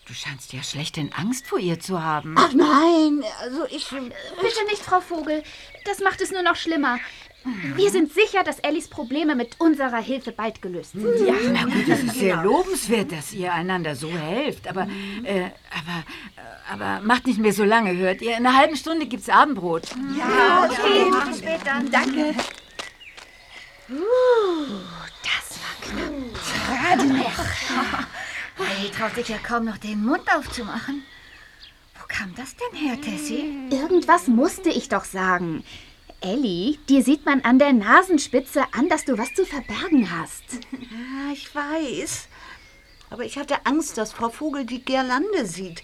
Du scheinst ja schlechthin Angst vor ihr zu haben. Ach nein, also ich... Bitte nicht, Frau Vogel. Das macht es nur noch schlimmer. Wir sind sicher, dass Ellis Probleme mit unserer Hilfe bald gelöst sind. Ja, na gut, das ist sehr lobenswert, dass ihr einander so helft. Aber, äh, aber, äh, aber macht nicht mehr so lange, hört ihr? In einer halben Stunde gibt's Abendbrot. Ja, okay. Bis später. Danke. Das war knapp. Gerade noch. Traut sich ja kaum noch den Mund aufzumachen. Wo kam das denn her, Tessie? Irgendwas musste ich doch sagen. Ellie, dir sieht man an der Nasenspitze an, dass du was zu verbergen hast. Ja, ich weiß. Aber ich hatte Angst, dass Frau Vogel die Girlande sieht.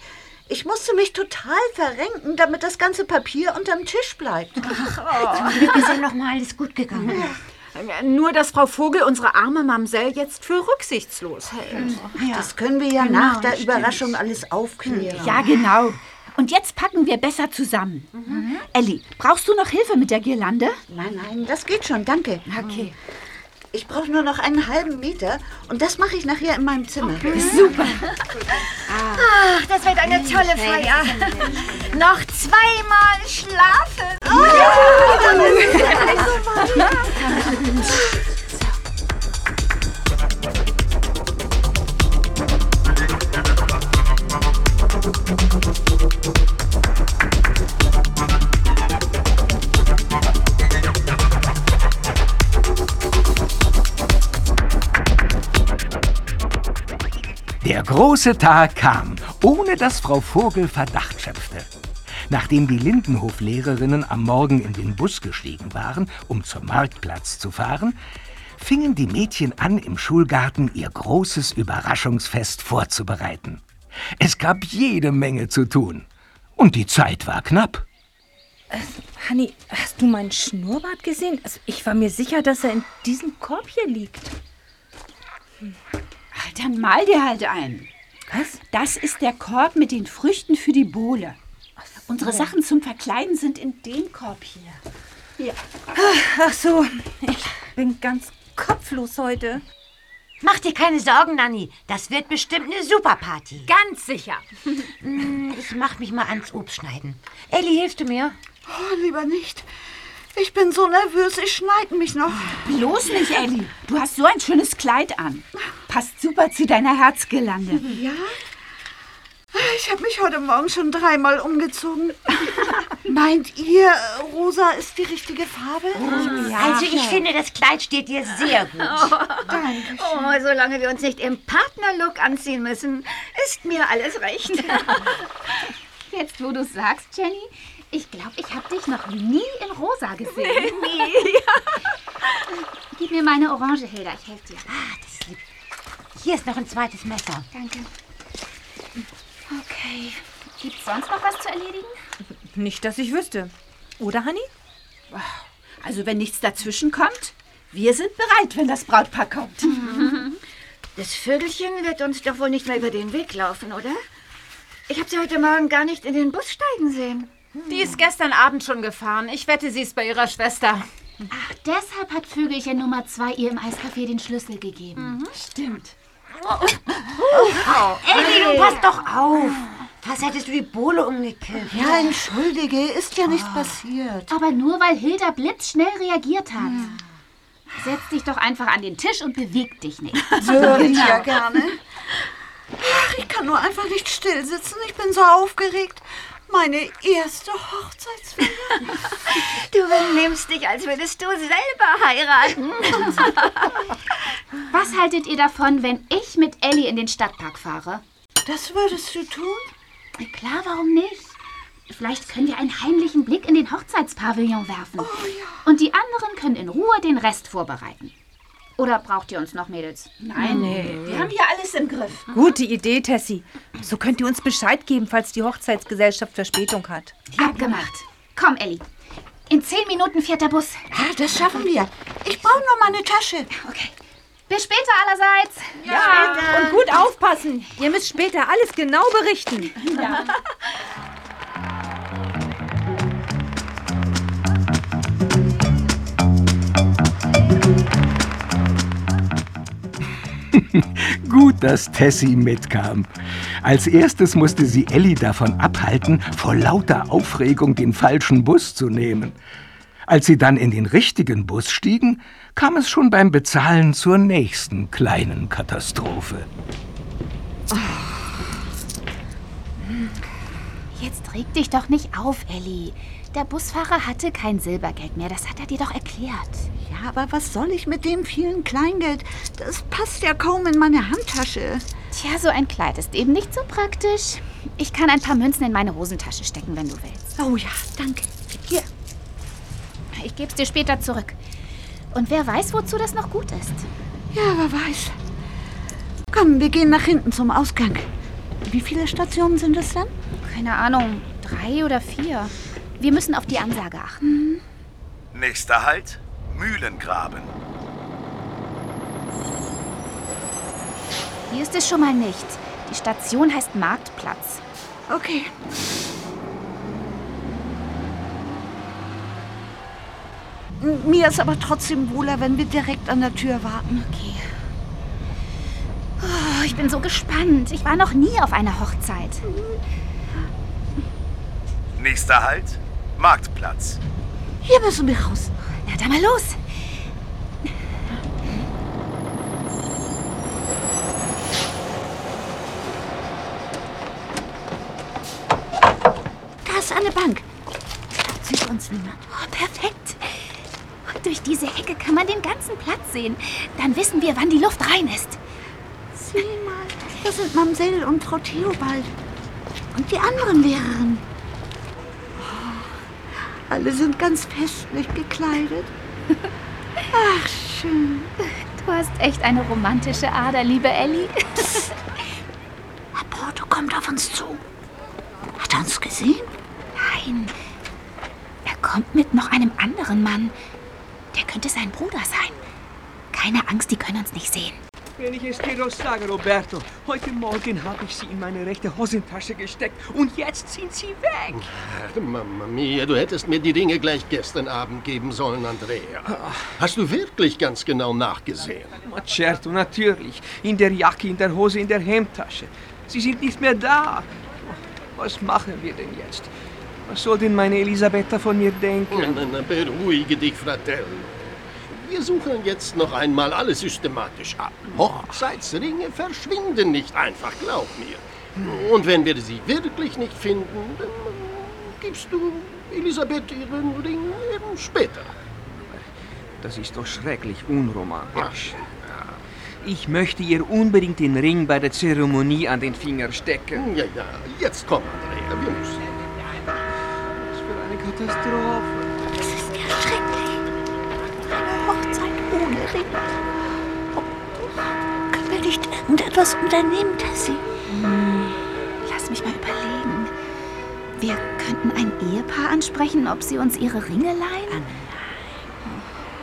Ich musste mich total verrenken, damit das ganze Papier unterm Tisch bleibt. Zum Glück ist ja noch mal alles gut gegangen. Nur, dass Frau Vogel unsere arme Mamsell jetzt für rücksichtslos hält. Das können wir ja Genau, nach der stimmt. Überraschung alles aufklären. Ja, genau. Und jetzt packen wir besser zusammen. Elli, brauchst du noch Hilfe mit der Girlande? Nein, nein, das geht schon, danke. Okay. Ich brauche nur noch einen halben Meter und das mache ich nachher in meinem Zimmer. Super. Ach, das wird eine tolle Feier. Noch zweimal schlafen. Der große Tag kam, ohne dass Frau Vogel Verdacht schöpfte. Nachdem die Lindenhoflehrerinnen am Morgen in den Bus gestiegen waren, um zum Marktplatz zu fahren, fingen die Mädchen an, im Schulgarten ihr großes Überraschungsfest vorzubereiten. Es gab jede Menge zu tun. Und die Zeit war knapp. Hanni, hast du meinen Schnurrbart gesehen? Also ich war mir sicher, dass er in diesem Korb hier liegt. Dann mal dir halt ein. Was? Das ist der Korb mit den Früchten für die Bohle. Unsere Sachen zum Verkleiden sind in dem Korb hier. Ja. Ach so, ich bin ganz kopflos heute. Mach dir keine Sorgen, Nanni. Das wird bestimmt eine super Party. Ganz sicher. Hm, Ich mach mich mal ans Obst schneiden. Elli, hilfst du mir? Oh, lieber nicht. Ich bin so nervös, ich schneide mich noch. Bloß nicht, Elli. Du hast so ein schönes Kleid an. Passt super zu deiner Herzgelande. Ja? Ich habe mich heute Morgen schon dreimal umgezogen. Meint ihr, rosa ist die richtige Farbe? also ich finde, das Kleid steht dir sehr gut. Oh, solange wir uns nicht im Partnerlook anziehen müssen, ist mir alles recht. Jetzt, wo du sagst, Jenny, ich glaube, ich habe dich noch nie in rosa gesehen. Nie. Gib mir meine Orange, Hilda, ich helfe dir. Ah, das ist lieb. Hier ist noch ein zweites Messer. Danke. Okay. Gibt's sonst noch was zu erledigen? Nicht, dass ich wüsste. Oder, Hanni? Also, wenn nichts dazwischen kommt, wir sind bereit, wenn das Brautpaar kommt. Das Vögelchen wird uns doch wohl nicht mehr über den Weg laufen, oder? Ich habe sie heute Morgen gar nicht in den Bus steigen sehen. Die ist gestern Abend schon gefahren. Ich wette, sie ist bei ihrer Schwester. Ach, deshalb hat Vögelchen Nummer zwei ihr im Eiscafé den Schlüssel gegeben. Stimmt. Elli, du pass doch auf. Fast hättest du die Bohle umgekippt. Ja, entschuldige, ist ja nichts passiert. Aber nur weil Hilda blitzschnell reagiert hat. Setz dich doch einfach an den Tisch und beweg dich nicht. Würde ich ja gerne. Ach, ich kann nur einfach nicht still sitzen. Ich bin so aufgeregt. Meine erste Hochzeitsfeier. Du benimmst dich, als würdest du selber heiraten. Was haltet ihr davon, wenn ich mit Ellie in den Stadtpark fahre? Das würdest du tun? Na Klar, warum nicht? Vielleicht können wir einen heimlichen Blick in den Hochzeitspavillon werfen. Und die anderen können in Ruhe den Rest vorbereiten. Oder braucht ihr uns noch, Mädels? Nein, wir haben hier alles im Griff. Gute Idee, Tessie. So könnt ihr uns Bescheid geben, falls die Hochzeitsgesellschaft Verspätung hat. Abgemacht. Komm, Ellie. In zehn Minuten fährt der Bus. Ja, das schaffen wir. Ich brauche nur meine Tasche. Okay. Bis später allerseits. Ja, und gut aufpassen. Ihr müsst später alles genau berichten. Gut, dass Tessie mitkam. Als erstes musste sie Ellie davon abhalten, vor lauter Aufregung den falschen Bus zu nehmen. Als sie dann in den richtigen Bus stiegen, kam es schon beim Bezahlen zur nächsten kleinen Katastrophe. Jetzt reg dich doch nicht auf, Ellie. Der Busfahrer hatte kein Silbergeld mehr, das hat er dir doch erklärt. Ja, aber was soll ich mit dem vielen Kleingeld? Das passt ja kaum in meine Handtasche. Tja, so ein Kleid ist eben nicht so praktisch. Ich kann ein paar Münzen in meine Hosentasche stecken, wenn du willst. Oh ja, danke. Hier. Ich geb's dir später zurück. Und wer weiß, wozu das noch gut ist. Ja, wer weiß. Komm, wir gehen nach hinten zum Ausgang. Wie viele Stationen sind es denn? Keine Ahnung, drei oder vier. Wir müssen auf die Ansage achten. Nächster Halt, Mühlengraben. Hier ist es schon mal nicht. Die Station heißt Marktplatz. Okay. Mir ist aber trotzdem wohler, wenn wir direkt an der Tür warten. Okay. Oh, ich bin so gespannt. Ich war noch nie auf einer Hochzeit. Nächster Halt, Marktplatz. Hier müssen wir raus. Na, dann mal los. Da ist eine Bank. Da sieht uns niemand. Oh, perfekt. Und durch diese Hecke kann man den ganzen Platz sehen. Dann wissen wir, wann die Luft rein ist. Sieh mal, da sind Mamsell und Frau Theobald. Und die anderen Lehrerinnen. Alle sind ganz festlich gekleidet. Ach, schön. Du hast echt eine romantische Ader, liebe Ellie. Herr Porto kommt auf uns zu. Hat er uns gesehen? Nein. Er kommt mit noch einem anderen Mann. Der könnte sein Bruder sein. Keine Angst, die können uns nicht sehen. Wenn ich es dir doch sage, Roberto, heute Morgen habe ich sie in meine rechte Hosentasche gesteckt und jetzt sind sie weg. Ach, Mamma mia, du hättest mir die Dinge gleich gestern Abend geben sollen, Andrea. Hast du wirklich ganz genau nachgesehen? Ma certo, natürlich. In der Jacke, in der Hose, in der Hemdtasche. Sie sind nicht mehr da. Was machen wir denn jetzt? Was soll denn meine Elisabetta von mir denken? Na, na, na, beruhige dich, Fratello. Wir suchen jetzt noch einmal alles systematisch ab. Hochzeitsringe verschwinden nicht einfach, glaub mir. Und wenn wir sie wirklich nicht finden, dann gibst du Elisabeth ihren Ring eben später. Das ist doch schrecklich unromantisch. Ich möchte ihr unbedingt den Ring bei der Zeremonie an den Finger stecken. Ja, ja, jetzt komm, Andrea, wir müssen. Was für eine Katastrophe. Das ist Hochzeit Oh, können wir nicht irgendetwas unternehmen, Tessie? Lass mich mal überlegen. Wir könnten ein Ehepaar ansprechen, ob sie uns ihre Ringe leihen.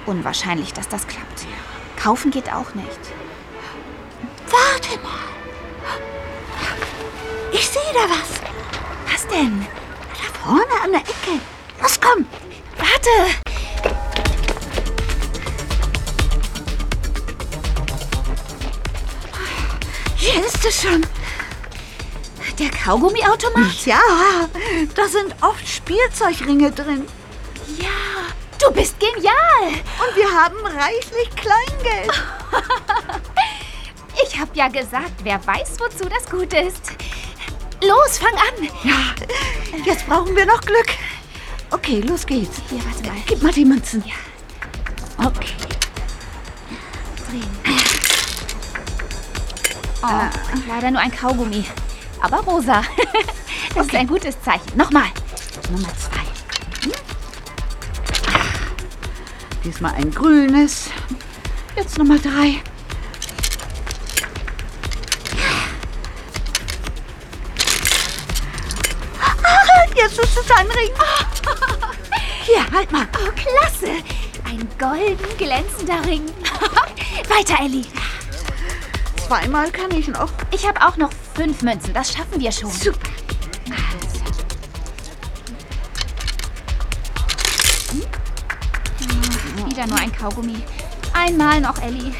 Unwahrscheinlich, dass das klappt. Kaufen geht auch nicht. Warte mal. Ich sehe da was. Was denn? Da vorne an der Ecke. Los, komm. Warte! Ist es schon. Der Kaugummiautomat? Ja, da sind oft Spielzeugringe drin. Ja, du bist genial. Und wir haben reichlich Kleingeld. Ich hab ja gesagt, wer weiß, wozu das gut ist. Los, fang an. Ja, jetzt brauchen wir noch Glück. Okay, los geht's. Hier, warte mal. Gib mal die Münzen. Ja. Oh, leider nur ein Kaugummi. Aber rosa. Das ist ein gutes Zeichen. Nochmal. Nummer zwei. Hm? Diesmal ein grünes. Jetzt Nummer drei. Ah, Jetzt ist es ein Ring. Hier, halt mal. Oh, klasse. Ein golden glänzender Ring. Weiter, Ellie. Zweimal kann ich noch. Ich habe auch noch fünf Münzen. Das schaffen wir schon. Super. Hm? Wieder nur ein Kaugummi. Einmal noch, Ellie.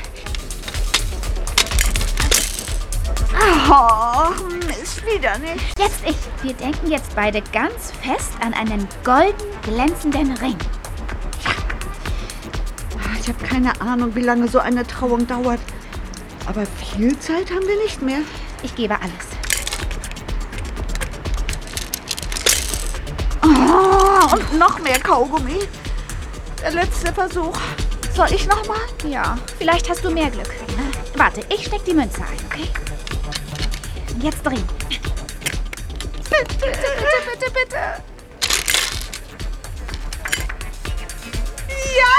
Oh, Mist, wieder nicht. Jetzt ich. Wir denken jetzt beide ganz fest an einen golden glänzenden Ring. Ich habe keine Ahnung, wie lange so eine Trauung dauert. Aber viel Zeit haben wir nicht mehr. Ich gebe alles. Oh, und noch mehr Kaugummi. Der letzte Versuch. Soll ich noch mal? Ja, vielleicht hast du mehr Glück. Warte, ich steck die Münze ein, okay? Jetzt drehen. Bitte, bitte, bitte, bitte. Ja!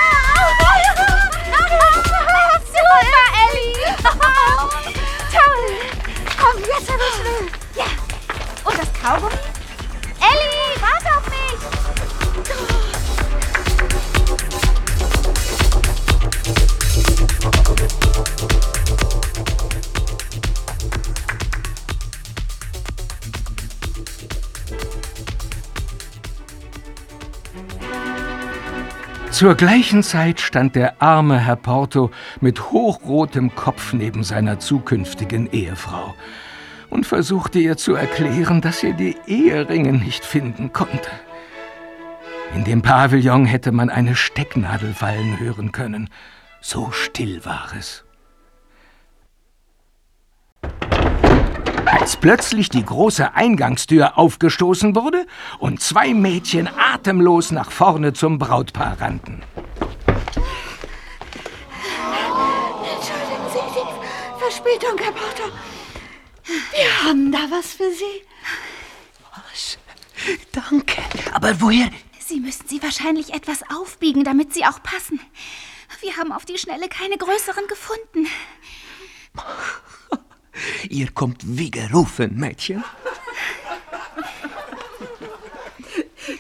Super, Ellie! Toll! Komm, jetzt aber schnell. Ja. Und das Kaugummi? Ellie, Zur gleichen Zeit stand der arme Herr Porto mit hochrotem Kopf neben seiner zukünftigen Ehefrau und versuchte ihr zu erklären, dass er die Eheringe nicht finden konnte. In dem Pavillon hätte man eine Stecknadel fallen hören können. So still war es. Als plötzlich die große Eingangstür aufgestoßen wurde und zwei Mädchen atemlos nach vorne zum Brautpaar rannten. Entschuldigen Sie die Verspätung, Herr Porter. Wir haben da was für Sie. Was? Danke. Aber woher? Sie müssen sie wahrscheinlich etwas aufbiegen, damit sie auch passen. Wir haben auf die Schnelle keine größeren gefunden. Ihr kommt wie gerufen, Mädchen.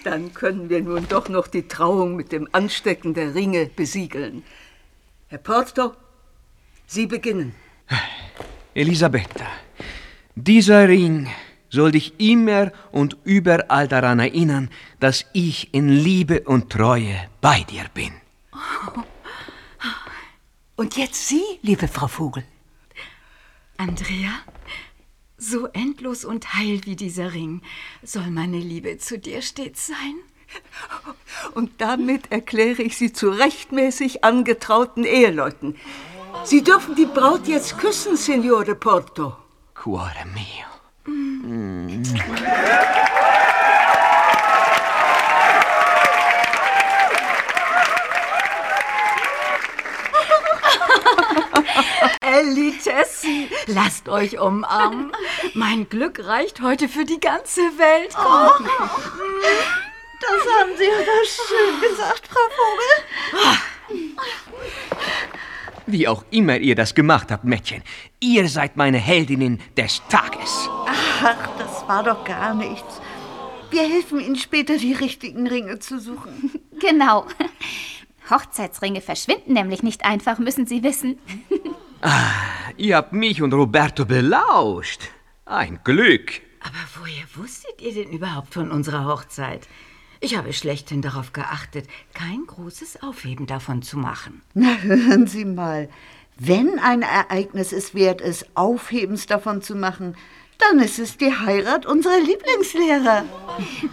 Dann können wir nun doch noch die Trauung mit dem Anstecken der Ringe besiegeln. Herr Porto, Sie beginnen. Elisabetta, dieser Ring soll dich immer und überall daran erinnern, dass ich in Liebe und Treue bei dir bin. Und jetzt Sie, liebe Frau Vogel. Andrea, so endlos und heil wie dieser Ring soll meine Liebe zu dir stets sein. Und damit erkläre ich Sie zu rechtmäßig angetrauten Eheleuten. Sie dürfen die Braut jetzt küssen, Signore Porto. Cuore mio. Mm. Ellie Tessie, lasst euch umarmen. Mein Glück reicht heute für die ganze Welt. Komm. Das haben Sie aber schön gesagt, Frau Vogel. Wie auch immer ihr das gemacht habt, Mädchen, ihr seid meine Heldinnen des Tages. Ach, das war doch gar nichts. Wir helfen Ihnen später, die richtigen Ringe zu suchen. Genau. Hochzeitsringe verschwinden nämlich nicht einfach, müssen Sie wissen. Ihr habt mich und Roberto belauscht. Ein Glück. Aber woher wusstet ihr denn überhaupt von unserer Hochzeit? Ich habe schlechthin darauf geachtet, kein großes Aufheben davon zu machen. Na, hören Sie mal. Wenn ein Ereignis es wert ist, Aufhebens davon zu machen, dann ist es die Heirat unserer Lieblingslehrer.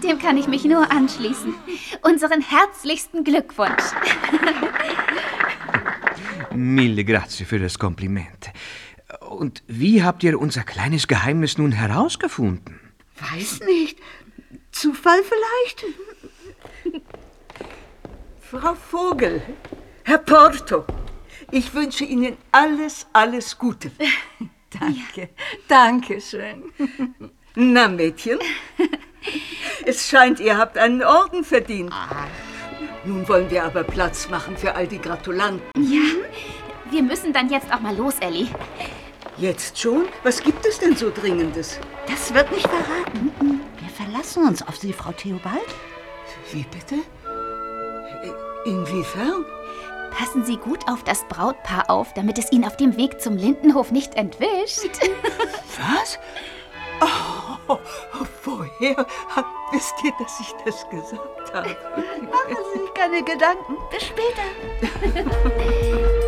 Dem kann ich mich nur anschließen. Unseren herzlichsten Glückwunsch. Mille grazie für das Kompliment. Und wie habt ihr unser kleines Geheimnis nun herausgefunden? Weiß nicht. Zufall vielleicht? Frau Vogel, Herr Porto, ich wünsche Ihnen alles, alles Gute. Danke, danke schön. Na, Mädchen, es scheint, ihr habt einen Orden verdient. Nun wollen wir aber Platz machen für all die Gratulanten. Ja, wir müssen dann jetzt auch mal los, Ellie. Jetzt schon? Was gibt es denn so Dringendes? Das wird nicht verraten. Wir verlassen uns auf Sie, Frau Theobald. Wie bitte? Inwiefern? Passen Sie gut auf das Brautpaar auf, damit es ihn auf dem Weg zum Lindenhof nicht entwischt. Was? Oh, woher wisst ihr, dass ich das gesagt habe? Machen Sie sich keine Gedanken. Bis später.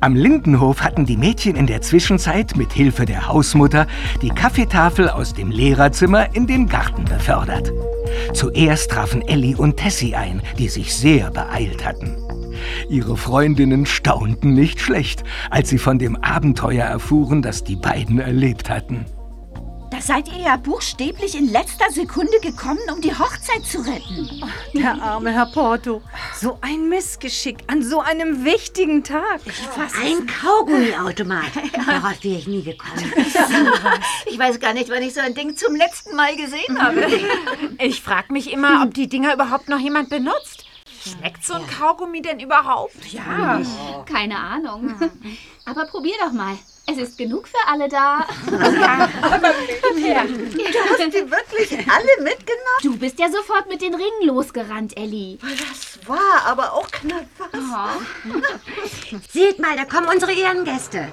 Am Lindenhof hatten die Mädchen in der Zwischenzeit mit Hilfe der Hausmutter die Kaffeetafel aus dem Lehrerzimmer in den Garten befördert. Zuerst trafen Ellie und Tessie ein, die sich sehr beeilt hatten. Ihre Freundinnen staunten nicht schlecht, als sie von dem Abenteuer erfuhren, das die beiden erlebt hatten. Da seid ihr ja buchstäblich in letzter Sekunde gekommen, um die Hochzeit zu retten. Der arme Herr Porto. So ein Missgeschick an so einem wichtigen Tag. Ich Ein Kaugummiautomat. Darauf wäre ich nie gekommen. Ich weiß gar nicht, wann ich so ein Ding zum letzten Mal gesehen habe. Ich frage mich immer, ob die Dinger überhaupt noch jemand benutzt. Schmeckt so ein Kaugummi denn überhaupt? Ja. Keine Ahnung. Aber probier doch mal. Es ist genug für alle da. Ja. Du hast die wirklich alle mitgenommen? Du bist ja sofort mit den Ringen losgerannt, Ellie. Das war aber auch knapp was. Seht mal, da kommen unsere Ehrengäste.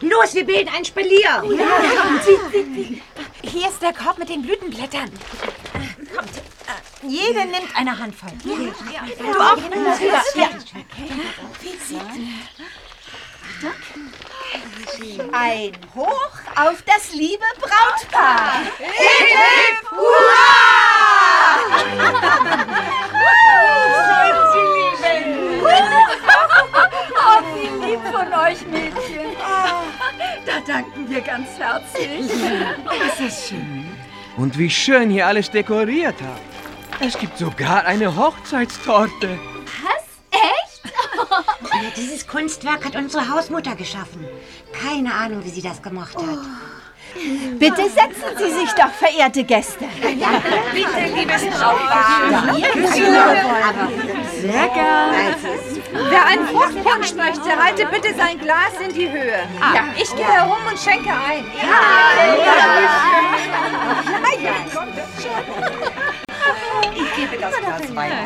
Los, wir bilden ein Spalier. Oh, ja. Hier ist der Korb mit den Blütenblättern. Kommt, äh, jede nimmt eine Handvoll. Du auch? Ja. Ein Hoch auf das liebe Brautpaar. Oh, wie lieb von euch, Mädchen. Da danken wir ganz herzlich. Ist das schön? Und wie schön hier alles dekoriert habt. Es gibt sogar eine Hochzeitstorte. Dieses Kunstwerk hat unsere Hausmutter geschaffen. Keine Ahnung, wie sie das gemacht hat. Bitte setzen Sie sich doch, verehrte Gäste. Bitte, liebes Brautpaar. Sehr gern. Wer einen Fruchtpunsch möchte, halte bitte sein Glas in die Höhe. Ah. Ja, ich gehe herum und schenke ein. Ich gebe das Glas weiter.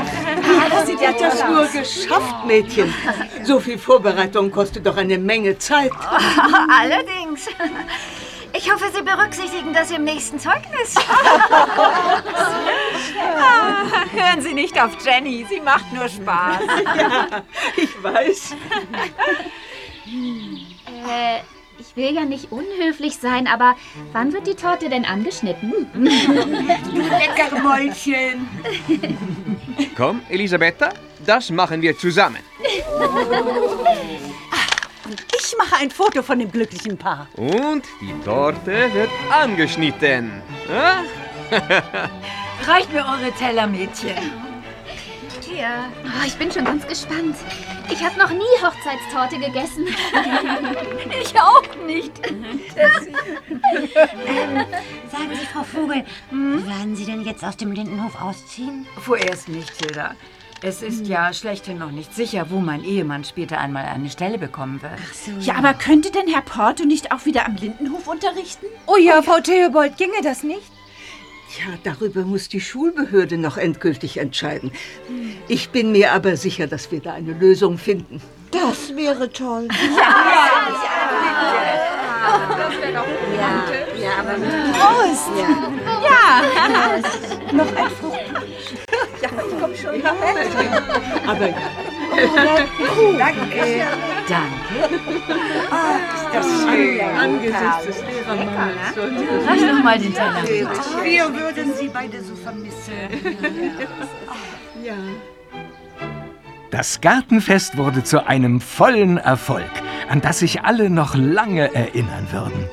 Das sieht ja das nur geschafft, Mädchen. So viel Vorbereitung kostet doch eine Menge Zeit. Allerdings. Ich hoffe, Sie berücksichtigen das im nächsten Zeugnis. Ah, hören Sie nicht auf Jenny, sie macht nur Spaß. Ja, ich weiß. Äh, ich will ja nicht unhöflich sein, aber wann wird die Torte denn angeschnitten? Du leckere Mäulchen. Komm, Elisabetta, das machen wir zusammen. Ich mache ein Foto von dem glücklichen Paar. Und die Torte wird angeschnitten. Ja? Reicht mir eure Teller, Mädchen. Ja. Oh, ich bin schon ganz gespannt. Ich habe noch nie Hochzeitstorte gegessen. Ich auch nicht. Ähm, sagen Sie, Frau Vogel, werden Sie denn jetzt aus dem Lindenhof ausziehen? Vorerst nicht, Hilda. Es ist ja schlechthin noch nicht sicher, wo mein Ehemann später einmal eine Stelle bekommen wird. Ja, aber könnte denn Herr Porto nicht auch wieder am Lindenhof unterrichten? Oh ja, Frau Theobald, ginge das nicht? Ja, darüber muss die Schulbehörde noch endgültig entscheiden. Ich bin mir aber sicher, dass wir da eine Lösung finden. Das wäre toll. Das wäre doch romantisch. Ja, aber Prost. Ja. Noch ein Fruchtpunsch. Ja, ich komm schon. Ja. Aber Danke. Danke. Ah, ist das schön. angesichts des Lehrermangels. Reicht noch mal den Teller. Wir würden Sie beide so vermissen. Ja. Das Gartenfest wurde zu einem vollen Erfolg, an das sich alle noch lange erinnern würden.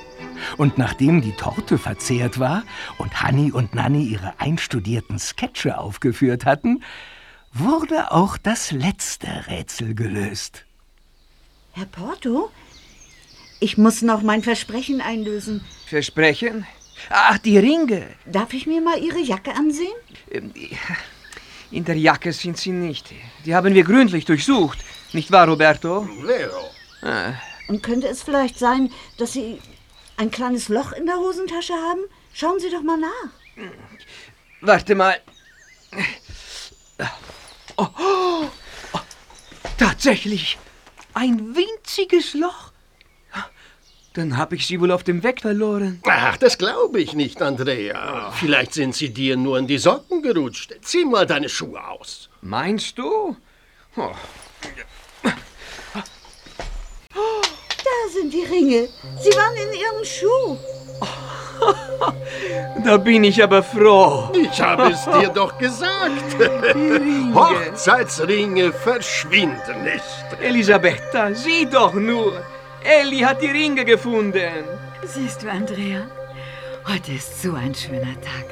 Und nachdem die Torte verzehrt war und Hanni und Nanni ihre einstudierten Sketche aufgeführt hatten, wurde auch das letzte Rätsel gelöst. Herr Porto, ich muss noch mein Versprechen einlösen. Versprechen? Ach, die Ringe. Darf ich mir mal Ihre Jacke ansehen? Ähm, In der Jacke sind sie nicht. Die haben wir gründlich durchsucht. Nicht wahr, Roberto? Vero. Ah, Und könnte es vielleicht sein, dass Sie ein kleines Loch in der Hosentasche haben? Schauen Sie doch mal nach. warte mal. Oh, oh, oh, tatsächlich. Ein winziges Loch. Dann habe ich sie wohl auf dem Weg verloren. Ach, das glaube ich nicht, Andrea. Vielleicht sind sie dir nur in die Socken gerutscht. Zieh mal deine Schuhe aus. Meinst du? Oh. Denn die Ringe? Sie waren in Ihrem Schuh. Da bin ich aber froh. Ich habe es dir doch gesagt. Hochzeitsringe verschwinden nicht. Elisabetta, sieh doch nur. Elli hat die Ringe gefunden. Siehst du, Andrea? Heute ist so ein schöner Tag.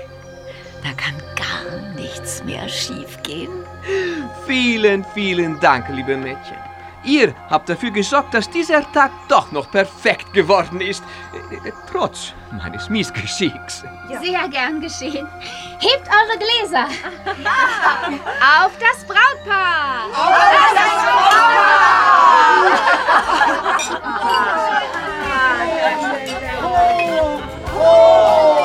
Da kann gar nichts mehr schiefgehen. Vielen, vielen Dank, liebe Mädchen. Ihr habt dafür gesorgt, dass dieser Tag doch noch perfekt geworden ist. Trotz meines Missgeschicks. Sehr gern geschehen. Hebt eure Gläser. Auf das Brautpaar. Du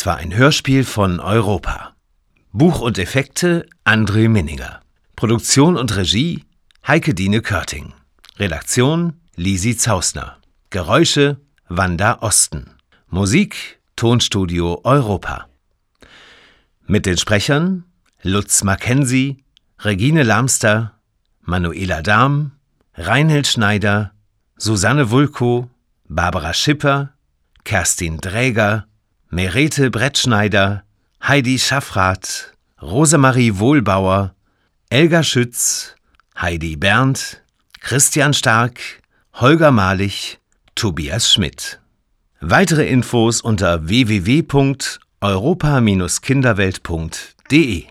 Das war ein Hörspiel von Europa. Buch und Effekte André Minninger. Produktion und Regie Heike Dine Körting. Redaktion Lisi Zausner. Geräusche Wanda Osten. Musik Tonstudio Europa. Mit den Sprechern Lutz Mackenzie, Regine Lamster, Manuela Dahm, Reinhild Schneider, Susanne Wulko, Barbara Schipper, Kerstin Dräger, Merete Brettschneider, Heidi Schaffrath, Rosemarie Wohlbauer, Elga Schütz, Heidi Berndt, Christian Stark, Holger Malich, Tobias Schmidt. Weitere Infos unter www.europa.de europa-kinderwelt.de